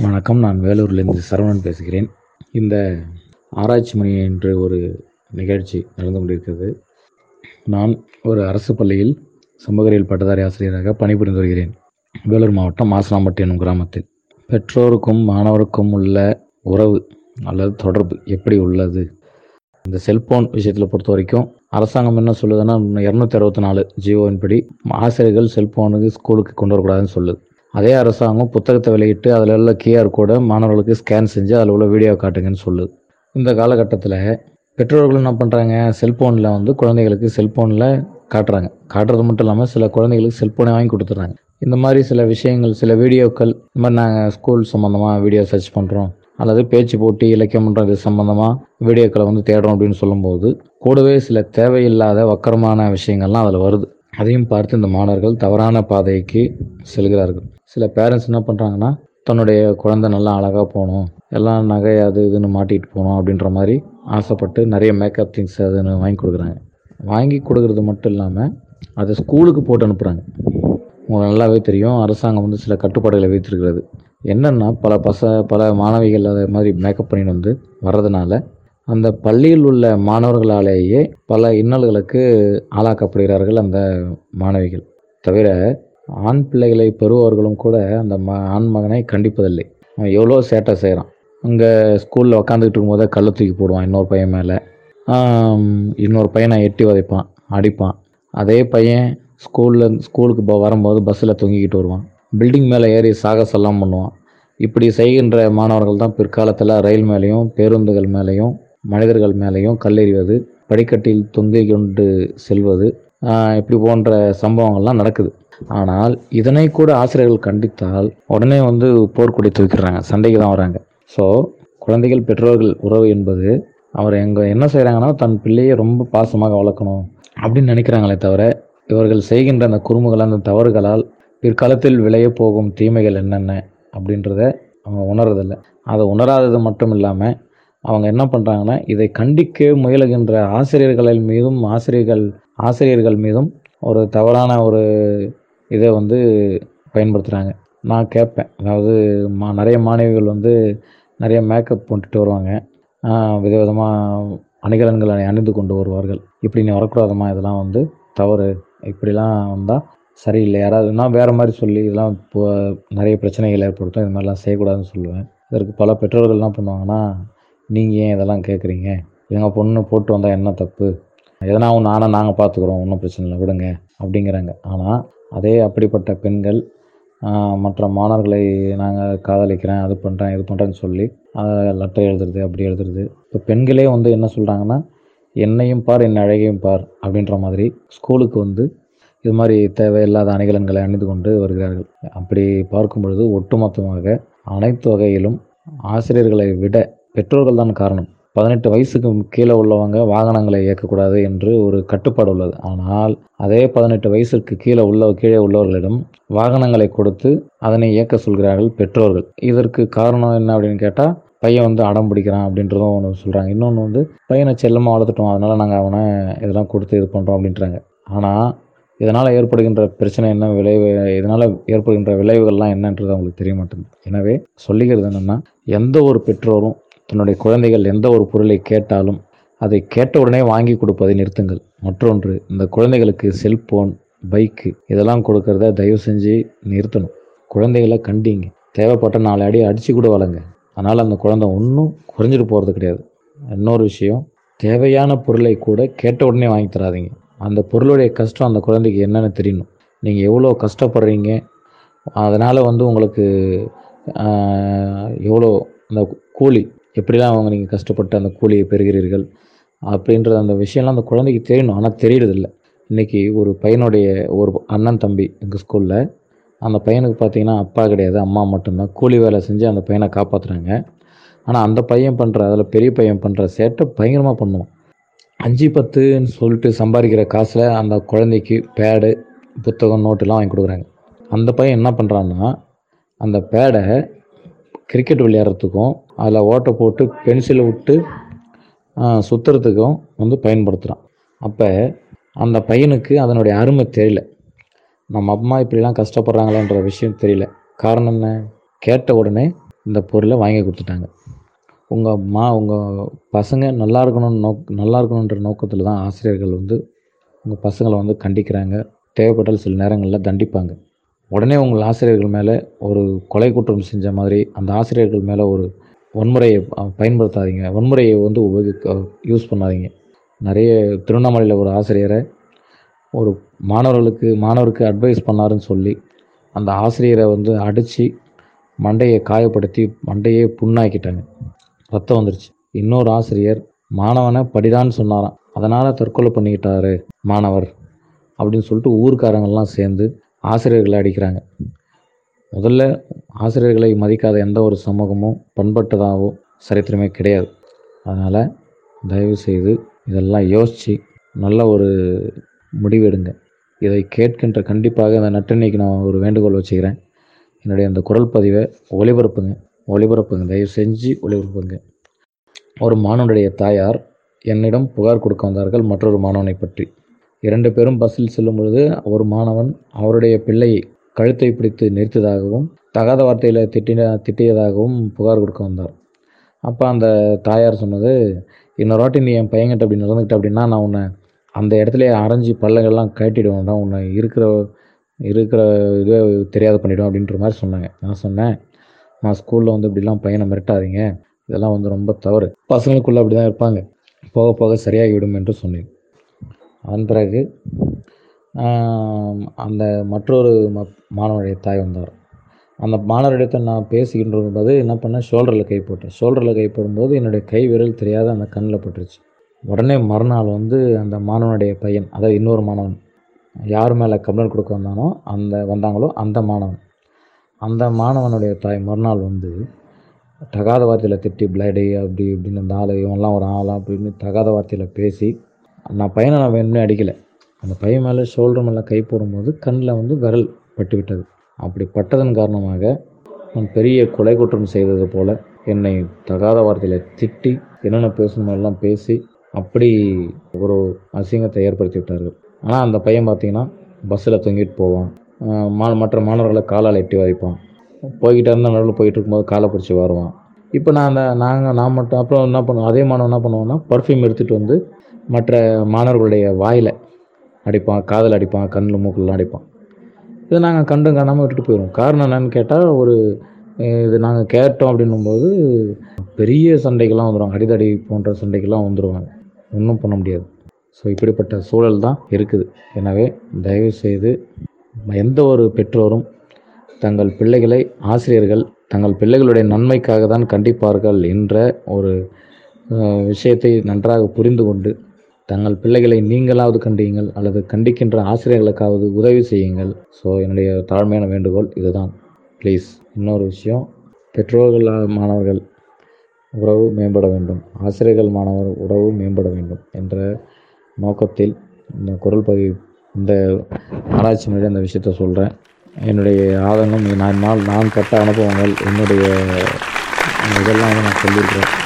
வணக்கம் நான் வேலூர்லேருந்து சரவணன் பேசுகிறேன். இந்த ஆராய்ச்சி மணி என்று ஒரு நிகழ்ச்சி நடந்து கொண்டிருக்கிறது. நான் ஒரு அரசு பள்ளியில் சமூகரியல் பட்டதாரி ஆசிரியராக பணிபுரிந்து வருகிறேன். வேலூர் மாவட்டம் மாசனாம்பட்டி என்னும் கிராமத்தில். பெற்றோருக்கும் மாணவருக்கும் உள்ள உறவு அல்லது தொடர்பு எப்படி உள்ளது? இந்த செல்போன் விஷயத்தில் பொறுத்த வரைக்கும் அரசாங்கம் என்ன சொல்லுதுன்னா இரநூத்தி அறுபத்தி நாலு ஜியோவின் படி ஆசிரியர்கள் செல்போனுக்கு ஸ்கூலுக்கு கொண்டு வரக்கூடாதுன்னு சொல்லுது. அதே அரசாங்கம் புத்தகத்தை வெளியிட்டு அதில் உள்ள கியூஆர் கோடை மாணவர்களுக்கு ஸ்கேன் செஞ்சு அதில் உள்ள வீடியோ காட்டுங்கன்னு சொல்லுது இந்த காலகட்டத்தில் பெற்றோர்கள் என்ன பண்ணுறாங்க செல்ஃபோனில் வந்து குழந்தைகளுக்கு செல்ஃபோனில் காட்டுறாங்க. காட்டுறது மட்டும் இல்லாமல் சில குழந்தைகளுக்கு செல்ஃபோனை வாங்கி கொடுத்துட்றாங்க. இந்த மாதிரி சில விஷயங்கள் சில வீடியோக்கள் இந்த மாதிரி நாங்கள் ஸ்கூல் சம்மந்தமாக வீடியோ சர்ச் பண்ணுறோம் அல்லது பேச்சு போட்டி இலக்கியம் பண்ணுறது சம்மந்தமாக வீடியோக்களை வந்து தேடுறோம் அப்படின்னு சொல்லும்போது கூடவே சில தேவையில்லாத வக்கரமான விஷயங்கள்லாம் அதில் வருது. அதையும் பார்த்து இந்த மாணவர்கள் தவறான பாதைக்கு செல்கிறார்கள். சில பேரண்ட்ஸ் என்ன பண்ணுறாங்கன்னா தன்னுடைய குழந்தை நல்லா அழகாக போகணும் எல்லாம் நகை அது இதுன்னு மாட்டிகிட்டு போகணும் அப்படின்ற மாதிரி ஆசைப்பட்டு நிறைய மேக்கப் திங்ஸ் அதுன்னு வாங்கி கொடுக்குறாங்க. வாங்கி கொடுக்குறது மட்டும் இல்லாமல் அதை ஸ்கூலுக்கு போட்டு அனுப்புகிறாங்க உங்களுக்கு நல்லாவே தெரியும் அரசாங்கம் வந்து சில கட்டுப்பாடுகளை வைத்திருக்கிறது என்னென்னா பல பச பல மாணவிகள் அதை மாதிரி மேக்கப் பண்ணிட்டு வந்து வர்றதுனால அந்த பள்ளியில் உள்ள மாணவர்களாலேயே பல இன்னல்களுக்கு ஆளாக்கப்படுகிறார்கள் அந்த மாணவிகள். தவிர ஆண் பிள்ளைகளை பெறுபவர்களும் கூட அந்த ம ஆண் மகனை கண்டிப்பதில்லை. அவன் எவ்வளோ சேட்டை செய்கிறான் அங்கே ஸ்கூலில் உக்காந்துக்கிட்டு இருக்கும்போதே கல்லை தூக்கி போடுவான் இன்னொரு பையன் மேலே. இன்னொரு பையனை எட்டி உதைப்பான் அடிப்பான். அதே பையன் ஸ்கூலில் ஸ்கூலுக்கு இப்போ வரும்போது பஸ்ஸில் தொங்கிக்கிட்டு வருவான். பில்டிங் மேலே ஏறி சாகசெல்லாம் பண்ணுவான். இப்படி செய்கின்ற மாணவர்கள் தான் பிற்காலத்தில் ரயில் மேலேயும் பேருந்துகள் மேலேயும் மனிதர்கள் மேலேயும் கல்லெறிவது படிக்கட்டில் தொங்கி கொண்டு செல்வது இப்படி போன்ற சம்பவங்கள்லாம் நடக்குது. ஆனால் இதனை கூட ஆசிரியர்கள் கண்டித்தால் உடனே வந்து போர்க்கொடி தூக்கிடுறாங்க. சண்டைக்கு தான் வராங்க. ஸோ குழந்தைகள் பெற்றோர்கள் உறவு என்பது அவர் எங்கே என்ன செய்கிறாங்கன்னா தன் பிள்ளையை ரொம்ப பாசமாக வளர்க்கணும் அப்படின்னு நினைக்கிறாங்களே தவிர இவர்கள் செய்கின்ற அந்த குறும்புகள் அந்த தவறுகளால் பிற்காலத்தில் விளைய போகும் தீமைகள் என்னென்ன அப்படின்றத அவங்க உணர்றதில்லை. அதை உணராதது மட்டும் இல்லாமல் அவங்க என்ன பண்ணுறாங்கன்னா இதை கண்டிக்க முயலுகின்ற ஆசிரியர்களின் மீதும் ஆசிரியர்கள் ஆசிரியர்கள் மீதும் ஒரு தவறான ஒரு இதை வந்து பயன்படுத்துகிறாங்க நான் கேட்பேன். அதாவது மா நிறைய மாணவிகள் வந்து நிறைய மேக்கப் போட்டுட்டு வருவாங்க. விதவிதமாக அணிகலன்களை அணிந்து கொண்டு வருவார்கள். இப்படி நீ வரக்கூடாதம்மா இதெல்லாம் வந்து தவறு. இப்படிலாம் வந்தால் சரியில்லை. யாராவதுனா வேறு மாதிரி சொல்லி இதெல்லாம் இப்போ நிறைய பிரச்சனைகள் ஏற்படுத்தும். இது மாதிரிலாம் செய்யக்கூடாதுன்னு சொல்லுவேன். இதற்கு பல பெற்றோர்கள் என்ன பண்ணுவாங்கன்னா நீங்கள் ஏன் இதெல்லாம் கேட்குறீங்க? எங்கள் பொண்ணு போட்டு வந்தால் என்ன தப்பு? எதனா ஒன்று ஆனால் நாங்கள் பார்த்துக்குறோம். ஒன்றும் பிரச்சனை இல்லை. விடுங்க. அப்படிங்கிறாங்க. ஆனால் அதே அப்படிப்பட்ட பெண்கள் மற்ற மாணவர்களை நாங்கள் காதலிக்கிறேன் அது பண்ணுறேன் இது பண்ணுறேன்னு சொல்லி லெட்டர் எழுதுறது அப்படி எழுதுறது. இப்போ பெண்களே வந்து என்ன சொல்கிறாங்கன்னா என்னையும் பார் என் அழகையும் பார் அப்படின்ற மாதிரி ஸ்கூலுக்கு வந்து இது மாதிரி தேவையில்லாத அணிகலன்களை அணிந்து கொண்டு வருகிறார்கள். அப்படி பார்க்கும் பொழுது ஒட்டுமொத்தமாக அனைத்து வகையிலும் ஆசிரியர்களை விட பெற்றோர்கள் தான் காரணம். பதினெட்டு வயசுக்கு கீழே உள்ளவங்க வாகனங்களை இயக்கக்கூடாது என்று ஒரு கட்டுப்பாடு உள்ளது. ஆனால் அதே பதினெட்டு வயசுக்கு கீழே உள்ள கீழே உள்ளவர்களிடம் வாகனங்களை கொடுத்து அதனை இயக்க சொல்கிறார்கள் பெற்றோர்கள். இதற்கு காரணம் என்ன அப்படின்னு கேட்டால் பையன் வந்து அடம் பிடிக்கிறான் அப்படின்றதும் ஒன்று சொல்கிறாங்க இன்னொன்று வந்து பையனை செல்லமாக வளர்த்துட்டோம் அதனால் நாங்கள் அவனை இதெல்லாம் கொடுத்து இது பண்ணுறோம் அப்படின்றாங்க. ஆனால் இதனால் ஏற்படுகின்ற பிரச்சனை என்ன விளைவு இதனால் ஏற்படுகின்ற விளைவுகள்லாம் என்னன்றது அவங்களுக்கு தெரிய மாட்டேங்குது. எனவே சொல்லிக்கிறது என்னென்னா எந்த ஒரு பெற்றோரும் தன்னுடைய குழந்தைகள் எந்த ஒரு பொருளை கேட்டாலும் அதை கேட்ட உடனே வாங்கி கொடுப்பதை நிறுத்துங்கள். மற்றொன்று இந்த குழந்தைகளுக்கு செல்போன் பைக்கு இதெல்லாம் கொடுக்கறத தயவு செஞ்சு நிறுத்தணும். குழந்தைகளை கண்டிங்க. தேவைப்பட்ட நாலு அடி அடித்து கூட வளங்க அதனால் அந்த குழந்தை ஒன்றும் குறைஞ்சிட்டு போகிறது கிடையாது. இன்னொரு விஷயம் தேவையான பொருளை கூட கேட்ட உடனே வாங்கி தராதிங்க. அந்த பொருளுடைய கஷ்டம் அந்த குழந்தைக்கு என்னென்னு தெரியணும். நீங்கள் எவ்வளோ கஷ்டப்படுறீங்க? அதனால் வந்து உங்களுக்கு எவ்வளோ அந்த கூலி எப்படிலாம் அவங்க நீங்கள் கஷ்டப்பட்டு அந்த கூலியை பெறுகிறீர்கள் அப்படின்றது அந்த விஷயம்லாம் அந்த குழந்தைக்கு தெரியணும். ஆனால் தெரியறதில்ல. இன்றைக்கி ஒரு பையனுடைய ஒரு அண்ணன் தம்பி எங்கள் ஸ்கூலில் அந்த பையனுக்கு பார்த்தீங்கன்னா அப்பா கிடையாது அம்மா மட்டும்தான். கூலி வேலை செஞ்சு அந்த பையனை காப்பாற்றுறாங்க ஆனால் அந்த பையன் பண்ணுற அதில் பெரிய பையன் பண்ணுற சேட்டை பயங்கரமாக பண்ணுவான். அஞ்சு பத்துன்னு சொல்லிட்டு சம்பாதிக்கிற காசில் அந்த குழந்தைக்கு பேடு புத்தகம் நோட்டுலாம் வாங்கி கொடுக்குறாங்க. அந்த பையன் என்ன பண்ணுறான்னா அந்த பேடை கிரிக்கெட் விளையாடுறதுக்கும் அதில் ஓட்டை போட்டு பென்சிலை விட்டு சுற்றுறதுக்கும் வந்து பயன்படுத்துகிறான் அப்போ அந்த பையனுக்கு அதனுடைய அருமை தெரியல. நம்ம அம்மா இப்படிலாம் கஷ்டப்படுறாங்களான்ற விஷயம் தெரியல. காரணம் என்ன? கேட்ட உடனே இந்த பொருளை வாங்கி கொடுத்துட்டாங்க. உங்கள் மா உங்கள் பசங்க நல்லா இருக்கணும்னு நோக் நல்லா இருக்கணுன்ற நோக்கத்தில் தான் ஆசிரியர்கள் வந்து உங்கள் பசங்களை வந்து கண்டிக்கிறாங்க. தேவைப்பட்டால் சில நேரங்களில் தண்டிப்பாங்க. உடனே உங்கள் ஆசிரியர்கள் மேலே ஒரு கொலை குற்றம் செஞ்ச மாதிரி அந்த ஆசிரியர்கள் மேலே ஒரு வன்முறையை பயன்படுத்தாதீங்க. வன்முறையை வந்து உபயோகிக்க யூஸ் பண்ணாதீங்க. நிறைய திருவண்ணாமலையில் ஒரு ஆசிரியரை ஒரு மாணவர்களுக்கு மாணவருக்கு அட்வைஸ் பண்ணாருன்னு சொல்லி அந்த ஆசிரியரை வந்து அடித்து மண்டையை காயப்படுத்தி மண்டையே புண்ணாக்கிட்டாங்க. ரத்தம் வந்துருச்சு. இன்னொரு ஆசிரியர் மாணவனை படிடான்னு சொன்னாராம். அதனால் தற்கொலை பண்ணிக்கிட்டாரு மாணவர் அப்படின்னு சொல்லிட்டு ஊர்க்காரங்கள்லாம் சேர்ந்து ஆசிரியர்களை அடிக்கிறாங்க. முதல்ல ஆசிரியர்களை மதிக்காத எந்த ஒரு சமூகமும் பண்பட்டதாகவோ சரித்திரமே கிடையாது. அதனால் தயவு செய்து இதெல்லாம் யோசித்து நல்ல ஒரு முடிவெடுங்க. இதை கேட்கின்ற கண்டிப்பாக இந்த நட்டன்னைக்கு நான் ஒரு வேண்டுகோள் வச்சுக்கிறேன். என்னுடைய அந்த குரல் பதிவை ஒளிபரப்புங்க. ஒளிபரப்புங்க. தயவு செஞ்சு ஒளிபரப்புங்க. ஒரு மாணவனுடைய தாயார் என்னிடம் புகார் கொடுக்க வந்தார்கள். மற்றொரு மாணவனை பற்றி. இரண்டு பேரும் பஸ்ஸில் செல்லும் பொழுது ஒரு மாணவன் அவருடைய பிள்ளையை கழுத்தை பிடித்து நிறுத்ததாகவும் தகாத வார்த்தையில் திட்டின திட்டியதாகவும் புகார் கொடுக்க வந்தார். அப்போ அந்த தாயார் சொன்னது இன்னொரு வாட்டி நீ என் பையன்கிட்ட அப்படி நடந்துக்கிட்ட அப்படின்னா நான் உன்னை அந்த இடத்துல அரைஞ்சி பல்லங்கள்லாம் கட்டிடுவேன்டா உன்னை இருக்கிற இருக்கிற இதுவே தெரியாத பண்ணிவிடும் அப்படின்ற மாதிரி சொன்னாங்க. நான் சொன்னேன் நான் ஸ்கூலில் வந்து இப்படிலாம் பையனை மிரட்டாதீங்க இதெல்லாம் வந்து ரொம்ப தவறு. பசங்களுக்குள்ளே அப்படி தான் இருப்பாங்க. போக போக சரியாகிவிடும் என்று சொன்னேன். அதன் பிறகு அந்த மற்றொரு ம மாணவனுடைய தாய் வந்தார். அந்த மாணவரிடத்தை நான் பேசிக்கின்ற போது என்ன பண்ணேன் ஷோல்டரில் கை போட்டேன். ஷோல்டரில் கை போடும்போது என்னுடைய கை விரல் தெரியாத அந்த கண்ணில் பட்டுருச்சு. உடனே மறுநாள் வந்து அந்த மாணவனுடைய பையன் அதாவது இன்னொரு மாணவன் யார் மேலே கம்ப்ளைண்ட் கொடுக்க வந்தானோ அந்த வந்தாங்களோ அந்த மாணவன். அந்த மாணவனுடைய தாய் மறுநாள் வந்து தகாத வார்த்தையில் திட்டி பிளடி அப்படி இப்படின்னு இந்த ஆள் இவன்லாம் ஒரு ஆளா அப்படின்னு தகாத வார்த்தையில் பேசி நான் பையனை நான் வேணும்னே அடிக்கலை. அந்த பையன் மேலே ஷோல்டர் மேலே கை போடும்போது கண்ணில் வந்து விரல் பட்டு விட்டது அப்படி பட்டதன் காரணமாக நான் பெரிய கொலை குற்றம் செய்தது போல என்னை தகாத வார்த்தையில் திட்டி என்னென்ன பேசணுமோ எல்லாம் பேசி அப்படி ஒரு அசிங்கத்தை ஏற்படுத்தி விட்டார்கள் ஆனால் அந்த பையன் பார்த்தீங்கன்னா பஸ்ஸில் தொங்கிட்டு போவான். மா- மற்ற மாணவர்களை காலால் எட்டி வைப்பான் போய்கிட்டே இருந்தால் நடுவில் போயிட்டு இருக்கும்போது காலை பிடிச்சி வருவான். இப்போ நான் அந்த நாங்கள் நான் மட்டும் அப்புறம் என்ன பண்ணுவோம்? அதே மாணவன் என்ன பண்ணுவோம்னா பர்ஃப்யூம் எடுத்துகிட்டு வந்து மற்ற மாணவர்களுடைய வாயில் அடிப்பான் காதல் அடிப்பான் கண்ணில் மூக்கெல்லாம் அடிப்பான். இதை நாங்கள் கண்டும் காணாமல் விட்டுட்டு போயிடுவோம். காரணம் என்னன்னு கேட்டால் ஒரு இது நாங்கள் கேட்டோம் அப்படின்னும்போது பெரிய சண்டைகள்லாம் வந்துடுவாங்க அடிதடி போன்ற சண்டைகள்லாம் வந்துடுவாங்க ஒன்றும் பண்ண முடியாது. ஸோ இப்படிப்பட்ட சூழல் தான் இருக்குது. எனவே தயவு செய்து எந்த ஒரு பெற்றோரும் தங்கள் பிள்ளைகளை ஆசிரியர்கள் தங்கள் பிள்ளைகளுடைய நன்மைக்காக தான் கண்டிப்பார்கள் என்ற ஒரு விஷயத்தை நன்றாக புரிந்து கொண்டு தங்கள் பிள்ளைகளை நீங்களாவது கண்டியுங்கள் அல்லது கண்டிக்கின்ற ஆசிரியர்களுக்காவது உதவி செய்யுங்கள். ஸோ என்னுடைய தாழ்மையான வேண்டுகோள் இதுதான். ப்ளீஸ் இன்னொரு விஷயம். பெற்றோர்கள் மாணவர்கள் உறவு மேம்பட வேண்டும். ஆசிரியர்கள் மாணவர் உறவு மேம்பட வேண்டும் என்ற நோக்கத்தில் இந்த குரல் பதிவு இந்த ஆராய்ச்சி மொழி அந்த விஷயத்த சொல்கிறேன் என்னுடைய ஆதங்கம் நான் நான் நான் பட்ட அனுபவங்கள் என்னுடைய இதெல்லாம் நான் சொல்லியிருக்கிறேன்